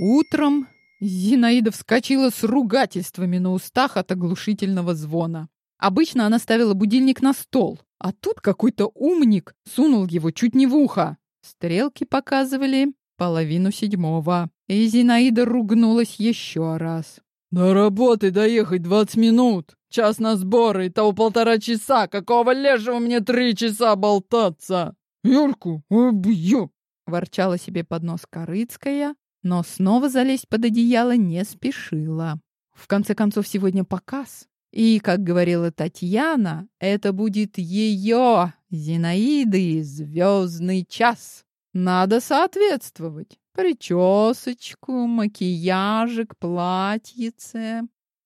Утром Зинаида вскочила с ругательствами на устах от оглушительного звона. Обычно она ставила будильник на стол, а тут какой-то умник сунул его чуть не в ухо. Стрелки показывали половину седьмого, и Зинаида ругнулась еще раз. «До работы доехать двадцать минут, час на сборы, и того полтора часа. Какого лешего мне три часа болтаться? Юльку убью!» Ворчала себе под нос Корыцкая, но снова залезть под одеяло не спешила. В конце концов, сегодня показ. И, как говорила Татьяна, это будет ее, Зинаиды, звездный час. Надо соответствовать. Причесочку, макияжик, платьице.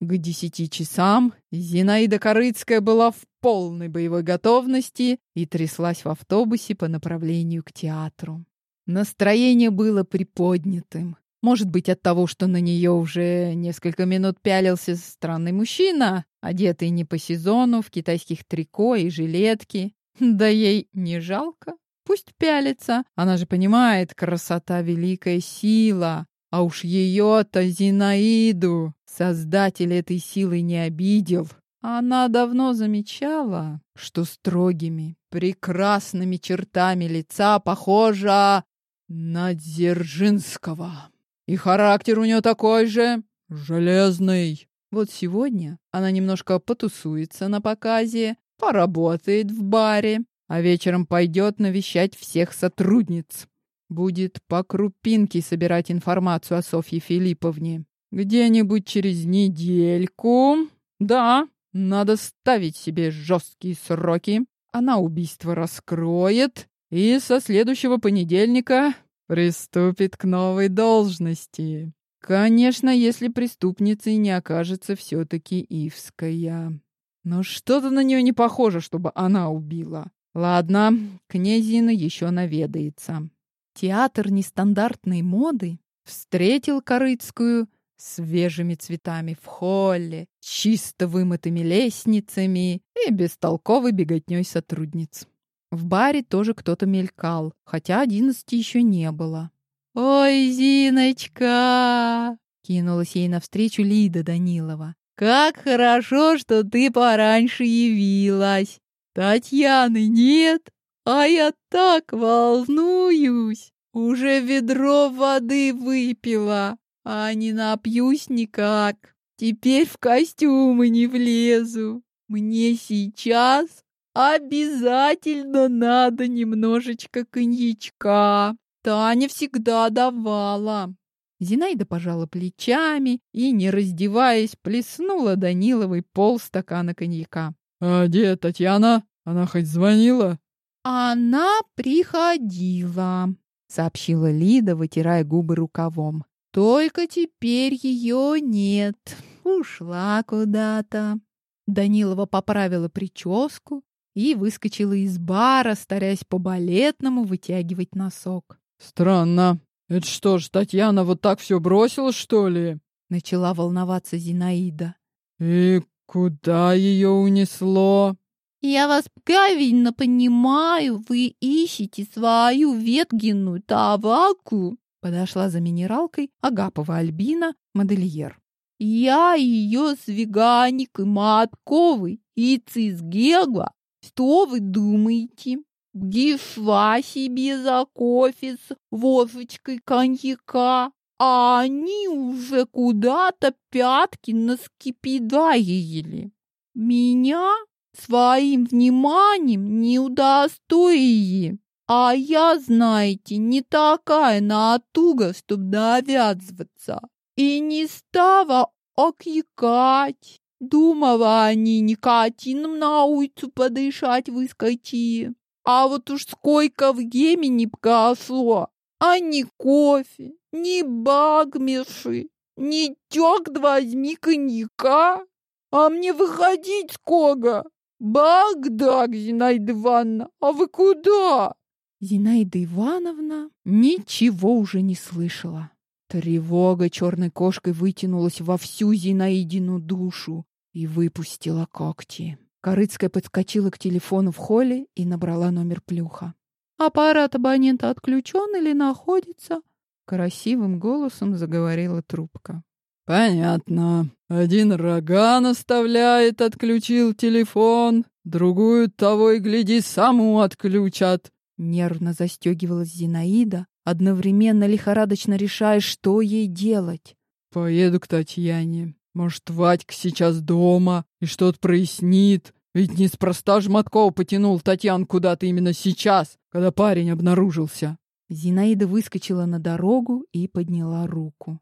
К десяти часам Зинаида Корыцкая была в полной боевой готовности и тряслась в автобусе по направлению к театру. Настроение было приподнятым. Может быть, от того, что на нее уже несколько минут пялился странный мужчина, одетый не по сезону, в китайских трико и жилетке. Да ей не жалко. Пусть пялится. Она же понимает, красота — великая сила. А уж ее-то Зинаиду создатель этой силы не обидел. Она давно замечала, что строгими, прекрасными чертами лица похожа на Дзержинского. И характер у нее такой же, железный. Вот сегодня она немножко потусуется на показе, поработает в баре, а вечером пойдет навещать всех сотрудниц. Будет по крупинке собирать информацию о Софье Филипповне. Где-нибудь через недельку. Да, надо ставить себе жесткие сроки. Она убийство раскроет и со следующего понедельника приступит к новой должности. Конечно, если преступницей не окажется все-таки Ивская. Но что-то на нее не похоже, чтобы она убила. Ладно, князина еще наведается. Театр нестандартной моды встретил Корыцкую свежими цветами в холле, чисто вымытыми лестницами и бестолковой беготней сотрудниц. В баре тоже кто-то мелькал, хотя одиннадцати еще не было. «Ой, Зиночка!» — кинулась ей навстречу Лида Данилова. «Как хорошо, что ты пораньше явилась! Татьяны нет, а я так волнуюсь! Уже ведро воды выпила, а не напьюсь никак. Теперь в костюмы не влезу. Мне сейчас Обязательно надо немножечко коньячка. Таня всегда давала. Зинаида пожала плечами и, не раздеваясь, плеснула Даниловой полстакана коньяка. «А где Татьяна? Она хоть звонила?» «Она приходила», — сообщила Лида, вытирая губы рукавом. «Только теперь ее нет. Ушла куда-то». Данилова поправила прическу, и выскочила из бара, стараясь по-балетному вытягивать носок. «Странно. Это что ж, Татьяна вот так все бросила, что ли?» Начала волноваться Зинаида. «И куда ее унесло?» «Я вас правильно понимаю, вы ищете свою ветгенную табаку», подошла за минералкой Агапова Альбина, модельер. «Я ее с веганикой Матковой и цизгегла что вы думаете? Дешла себе за кофе с водочкой коньяка, а они уже куда-то пятки наскипидаили. Меня своим вниманием не удостоили. А я, знаете, не такая натуга, чтобы навязываться. И не стала окрикать. Думала они никотином на улицу подышать выскочи. А вот уж сколько времени прошло, а ни кофе, ни багмеши, ни тёк возьми коньяка. А мне выходить сколько? Багдак, Зинаида Ивановна, а вы куда? Зинаида Ивановна ничего уже не слышала. Тревога черной кошкой вытянулась во всю Зинаидину душу и выпустила когти. Корыцкая подскочила к телефону в холле и набрала номер плюха. «Аппарат абонента отключен или находится?» Красивым голосом заговорила трубка. Понятно. Один рога наставляет, отключил телефон, другую того и гляди, саму отключат. Нервно застегивалась Зинаида, одновременно лихорадочно решая, что ей делать. Поеду к Татьяне. Может, Вадька сейчас дома и что-то прояснит. Ведь неспроста Жматкова потянул Татьян куда-то именно сейчас, когда парень обнаружился. Зинаида выскочила на дорогу и подняла руку.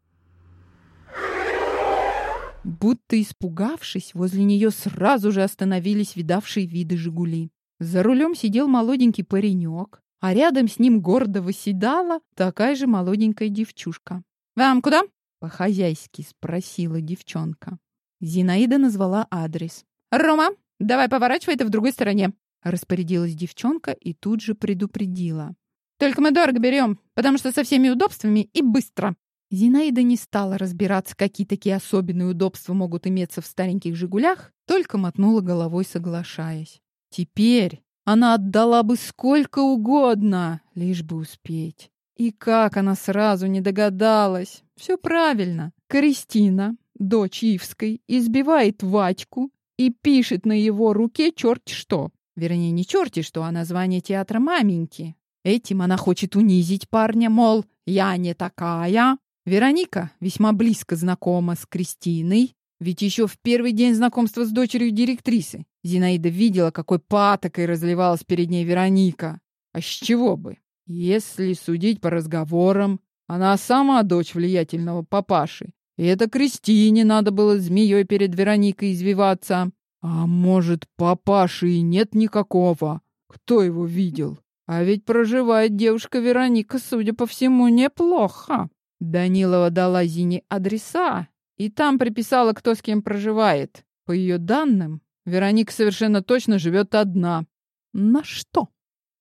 Будто испугавшись, возле нее сразу же остановились видавшие виды «Жигули». За рулем сидел молоденький паренек, а рядом с ним гордо восседала такая же молоденькая девчушка. «Вам куда?» — по-хозяйски спросила девчонка. Зинаида назвала адрес. «Рома, давай поворачивай это в другой стороне», — распорядилась девчонка и тут же предупредила. «Только мы дорого берем, потому что со всеми удобствами и быстро». Зинаида не стала разбираться, какие такие особенные удобства могут иметься в стареньких «Жигулях», только мотнула головой, соглашаясь. Теперь она отдала бы сколько угодно, лишь бы успеть. И как она сразу не догадалась. Все правильно. Кристина, дочь Ивской, избивает Ватьку и пишет на его руке черт что. Вернее, не черти что, а название театра маменьки. Этим она хочет унизить парня, мол, я не такая, Вероника весьма близко знакома с Кристиной, ведь еще в первый день знакомства с дочерью директрисы Зинаида видела, какой патокой разливалась перед ней Вероника. А с чего бы? Если судить по разговорам, она сама дочь влиятельного папаши. И это Кристине надо было змеей перед Вероникой извиваться. А может, папаши и нет никакого? Кто его видел? А ведь проживает девушка Вероника, судя по всему, неплохо. Данилова дала Зине адреса, и там приписала, кто с кем проживает. По ее данным, Вероника совершенно точно живет одна. На что?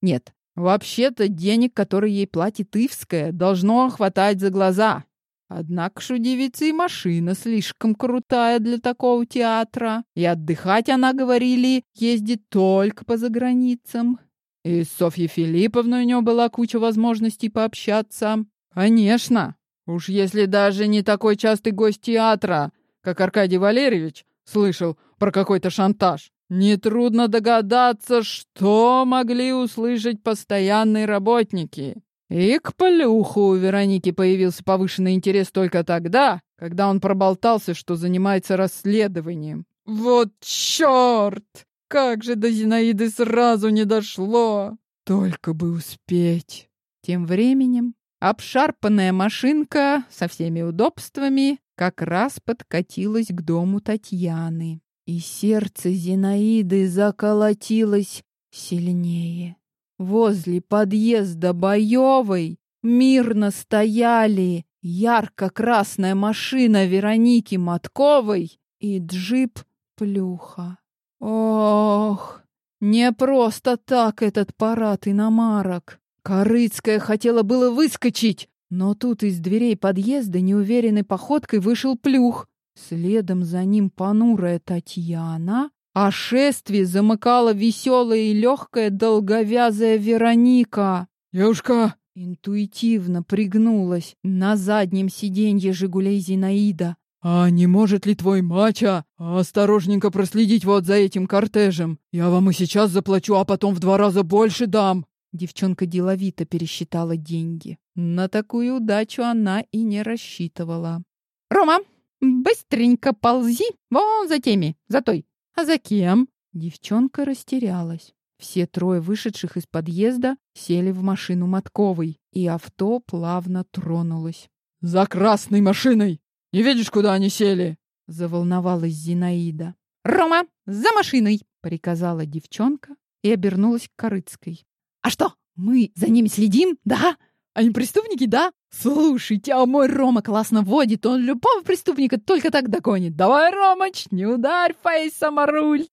Нет, вообще-то денег, которые ей платит Ивская, должно хватать за глаза. Однако ж у девицы и машина слишком крутая для такого театра. И отдыхать, она, говорили, ездит только по заграницам. И с Софьей Филипповной у нее была куча возможностей пообщаться. Конечно, Уж если даже не такой частый гость театра, как Аркадий Валерьевич, слышал про какой-то шантаж, нетрудно догадаться, что могли услышать постоянные работники. И к плюху у Вероники появился повышенный интерес только тогда, когда он проболтался, что занимается расследованием. Вот черт! Как же до Зинаиды сразу не дошло! Только бы успеть. Тем временем Обшарпанная машинка со всеми удобствами как раз подкатилась к дому Татьяны. И сердце Зинаиды заколотилось сильнее. Возле подъезда Боевой мирно стояли ярко-красная машина Вероники Матковой и джип Плюха. Ох, не просто так этот парад иномарок. Корыцкая хотела было выскочить, но тут из дверей подъезда неуверенной походкой вышел плюх. Следом за ним понурая Татьяна, а шествие замыкала веселая и легкая долговязая Вероника. «Девушка!» Интуитивно пригнулась на заднем сиденье «Жигулей» Зинаида. «А не может ли твой мача осторожненько проследить вот за этим кортежем? Я вам и сейчас заплачу, а потом в два раза больше дам!» Девчонка деловито пересчитала деньги. На такую удачу она и не рассчитывала. «Рома, быстренько ползи вон за теми, за той. А за кем?» Девчонка растерялась. Все трое вышедших из подъезда сели в машину Матковой, и авто плавно тронулось. «За красной машиной! Не видишь, куда они сели?» Заволновалась Зинаида. «Рома, за машиной!» — приказала девчонка и обернулась к Корыцкой. А что, мы за ними следим, да? Они преступники, да? Слушайте, а мой Рома классно водит, он любого преступника только так догонит. Давай, Ромыч, не ударь фейсом о руль.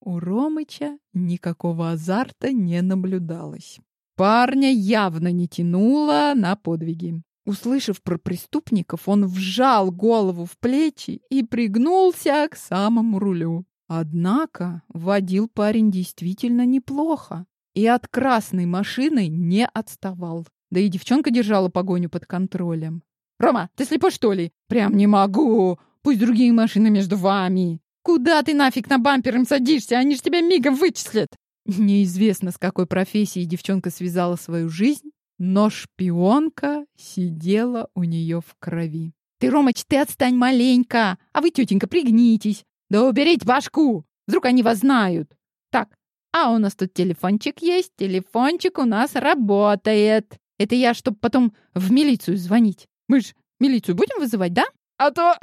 У Ромыча никакого азарта не наблюдалось. Парня явно не тянуло на подвиги. Услышав про преступников, он вжал голову в плечи и пригнулся к самому рулю. Однако водил парень действительно неплохо и от красной машины не отставал. Да и девчонка держала погоню под контролем. «Рома, ты слепой, что ли?» «Прям не могу! Пусть другие машины между вами!» «Куда ты нафиг на бампер им садишься? Они ж тебя мигом вычислят!» Неизвестно, с какой профессией девчонка связала свою жизнь, но шпионка сидела у нее в крови. «Ты, Ромыч, ты отстань маленько! А вы, тетенька, пригнитесь! Да уберите башку! Вдруг они вас знают! Так, а у нас тут телефончик есть, телефончик у нас работает. Это я, чтобы потом в милицию звонить. Мы ж милицию будем вызывать, да? А то,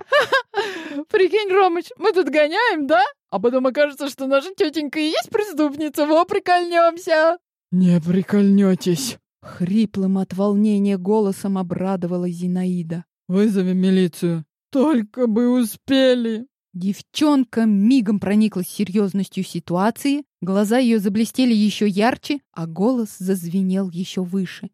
прикинь, Ромыч, мы тут гоняем, да? А потом окажется, что наша тетенька и есть преступница, во, прикольнемся. Не прикольнетесь. Хриплым от волнения голосом обрадовала Зинаида. Вызовем милицию. Только бы успели. Девчонка мигом прониклась серьезностью ситуации, глаза ее заблестели еще ярче, а голос зазвенел еще выше.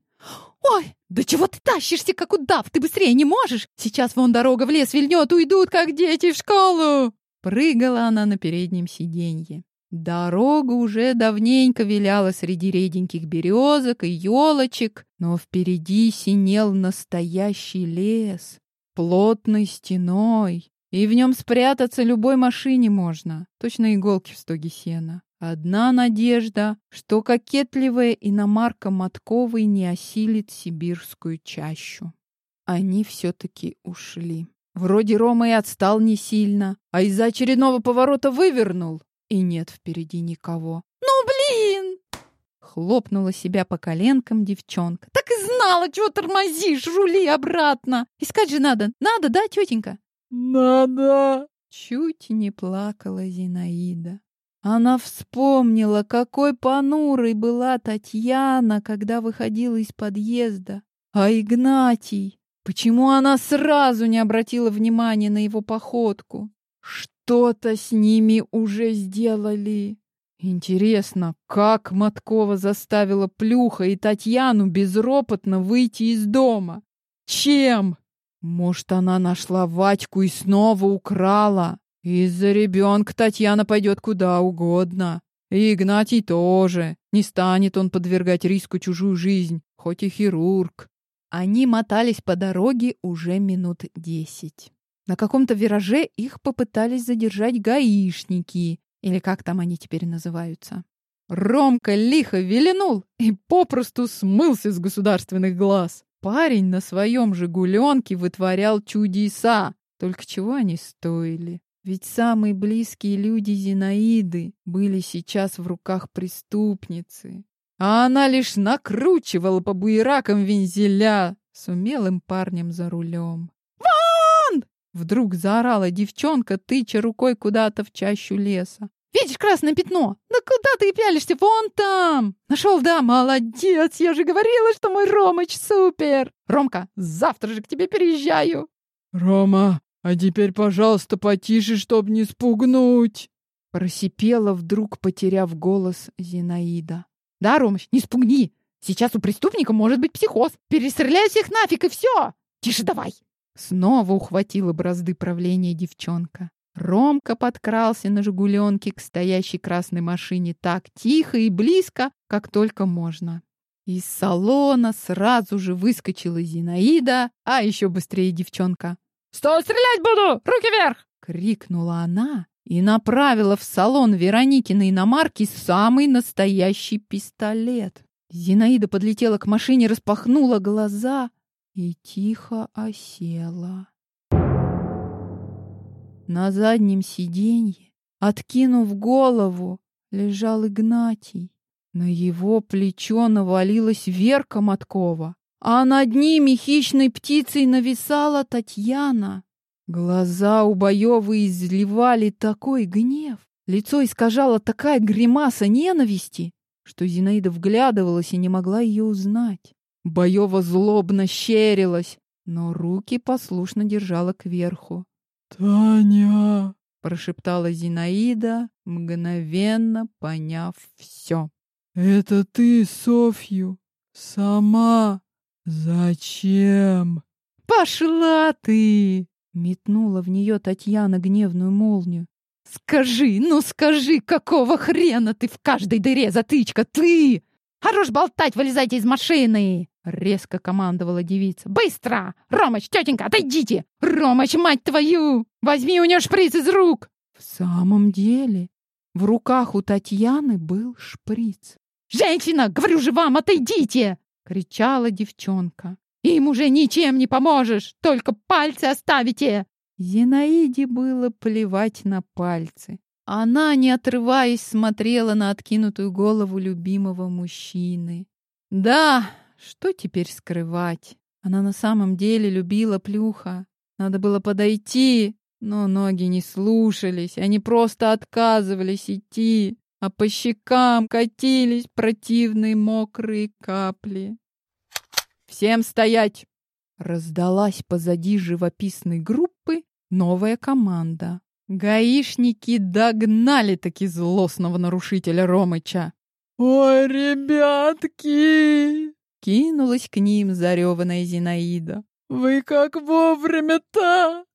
«Ой, да чего ты тащишься, как удав? Ты быстрее не можешь? Сейчас вон дорога в лес вильнет, уйдут, как дети в школу!» Прыгала она на переднем сиденье. Дорога уже давненько виляла среди реденьких березок и елочек, но впереди синел настоящий лес, плотной стеной, и в нем спрятаться любой машине можно, точно иголки в стоге сена. Одна надежда, что кокетливая иномарка Матковой не осилит сибирскую чащу. Они все-таки ушли. Вроде Рома и отстал не сильно, а из-за очередного поворота вывернул, и нет впереди никого. «Ну, блин!» Хлопнула себя по коленкам девчонка. «Так и знала, чего тормозишь, жули обратно! Искать же надо, надо, да, тетенька?» «Надо!» Чуть не плакала Зинаида. Она вспомнила, какой понурой была Татьяна, когда выходила из подъезда. А Игнатий? Почему она сразу не обратила внимания на его походку? Что-то с ними уже сделали. Интересно, как Маткова заставила Плюха и Татьяну безропотно выйти из дома? Чем? Может, она нашла Ватьку и снова украла? Из-за ребенка Татьяна пойдет куда угодно. И Игнатий тоже. Не станет он подвергать риску чужую жизнь, хоть и хирург. Они мотались по дороге уже минут десять. На каком-то вираже их попытались задержать гаишники, или как там они теперь называются. Ромка лихо виленул и попросту смылся с государственных глаз. Парень на своем «Жигуленке» вытворял чудеса. Только чего они стоили? Ведь самые близкие люди Зинаиды были сейчас в руках преступницы. А она лишь накручивала по буеракам вензеля с умелым парнем за рулем. «Вон!» — вдруг заорала девчонка, тыча рукой куда-то в чащу леса. «Видишь красное пятно? Да куда ты пялишься? Вон там!» «Нашел, да? Молодец! Я же говорила, что мой Ромыч супер! Ромка, завтра же к тебе переезжаю!» «Рома, а теперь, пожалуйста, потише, чтоб не спугнуть!» Просипела вдруг, потеряв голос Зинаида. «Да, Ромыч, не спугни! Сейчас у преступника может быть психоз! Перестреляй всех нафиг и все! Тише давай!» Снова ухватила бразды правления девчонка. Ромка подкрался на «Жигуленке» к стоящей красной машине так тихо и близко, как только можно. Из салона сразу же выскочила Зинаида, а еще быстрее девчонка. «Стой, стрелять буду! Руки вверх!» — крикнула она и направила в салон Вероникиной иномарки самый настоящий пистолет. Зинаида подлетела к машине, распахнула глаза и тихо осела. На заднем сиденье, откинув голову, лежал Игнатий. На его плечо навалилась Верка Маткова а над ними хищной птицей нависала Татьяна. Глаза у Боевой изливали такой гнев, лицо искажало такая гримаса ненависти, что Зинаида вглядывалась и не могла ее узнать. Боева злобно щерилась, но руки послушно держала кверху. «Таня!» — прошептала Зинаида, мгновенно поняв все. «Это ты Софью сама «Зачем?» «Пошла ты!» — метнула в нее Татьяна гневную молнию. «Скажи, ну скажи, какого хрена ты в каждой дыре затычка, ты!» Хорош болтать, вылезайте из машины!» Резко командовала девица. «Быстро! Ромыч, тетенька, отойдите! Ромыч, мать твою! Возьми у нее шприц из рук!» В самом деле, в руках у Татьяны был шприц. «Женщина, говорю же вам, отойдите!» — кричала девчонка. «Им уже ничем не поможешь, только пальцы оставите!» Зинаиде было плевать на пальцы. Она, не отрываясь, смотрела на откинутую голову любимого мужчины. Да, что теперь скрывать? Она на самом деле любила Плюха. Надо было подойти, но ноги не слушались, они просто отказывались идти, а по щекам катились противные мокрые капли. «Всем стоять!» Раздалась позади живописной группы новая команда. Гаишники догнали таки злостного нарушителя Ромыча. «Ой, ребятки!» Кинулась к ним зареванная Зинаида. «Вы как вовремя-то!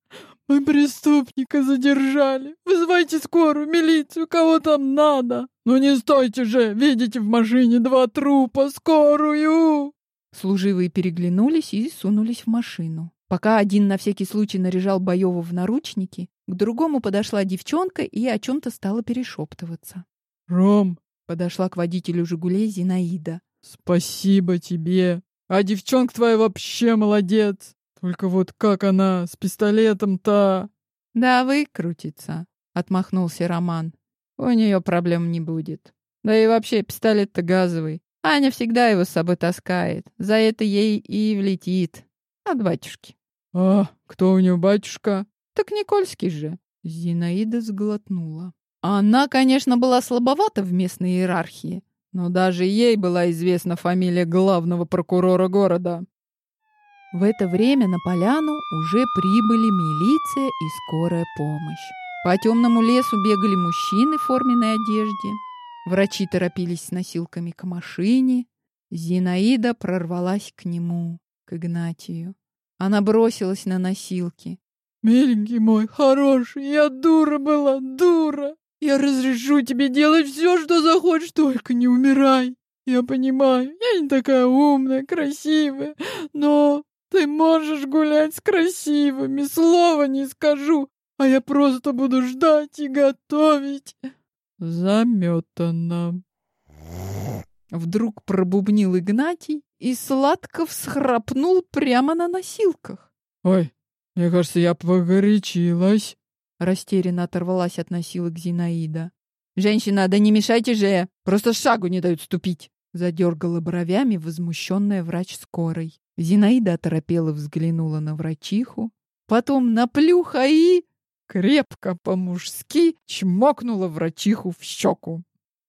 Мы преступника задержали! Вызывайте скорую, милицию, кого там надо! Ну не стойте же! Видите в машине два трупа! Скорую!» Служивые переглянулись и сунулись в машину. Пока один на всякий случай наряжал Боеву в наручники, к другому подошла девчонка и о чем-то стала перешептываться. «Ром!» — подошла к водителю «Жигулей» Зинаида. «Спасибо тебе! А девчонка твоя вообще молодец! Только вот как она с пистолетом-то...» «Да выкрутится», — отмахнулся Роман. «У нее проблем не будет. Да и вообще пистолет-то газовый. Аня всегда его с собой таскает. За это ей и влетит. От батюшки». «А кто у нее батюшка?» Так Никольский же. Зинаида сглотнула. Она, конечно, была слабовата в местной иерархии, но даже ей была известна фамилия главного прокурора города. В это время на поляну уже прибыли милиция и скорая помощь. По темному лесу бегали мужчины в форменной одежде. Врачи торопились с носилками к машине. Зинаида прорвалась к нему, к Игнатию. Она бросилась на носилки. «Миленький мой, хороший, я дура была, дура! Я разрешу тебе делать все, что захочешь, только не умирай! Я понимаю, я не такая умная, красивая, но ты можешь гулять с красивыми, слова не скажу, а я просто буду ждать и готовить!» Заметано. Вдруг пробубнил Игнатий и сладко всхрапнул прямо на носилках. «Ой, мне кажется, я погорячилась. Растерянно оторвалась от носилок Зинаида. «Женщина, да не мешайте же! Просто шагу не дают ступить!» Задергала бровями возмущенная врач скорой. Зинаида оторопела взглянула на врачиху, потом на плюха и... крепко по-мужски чмокнула врачиху в щеку.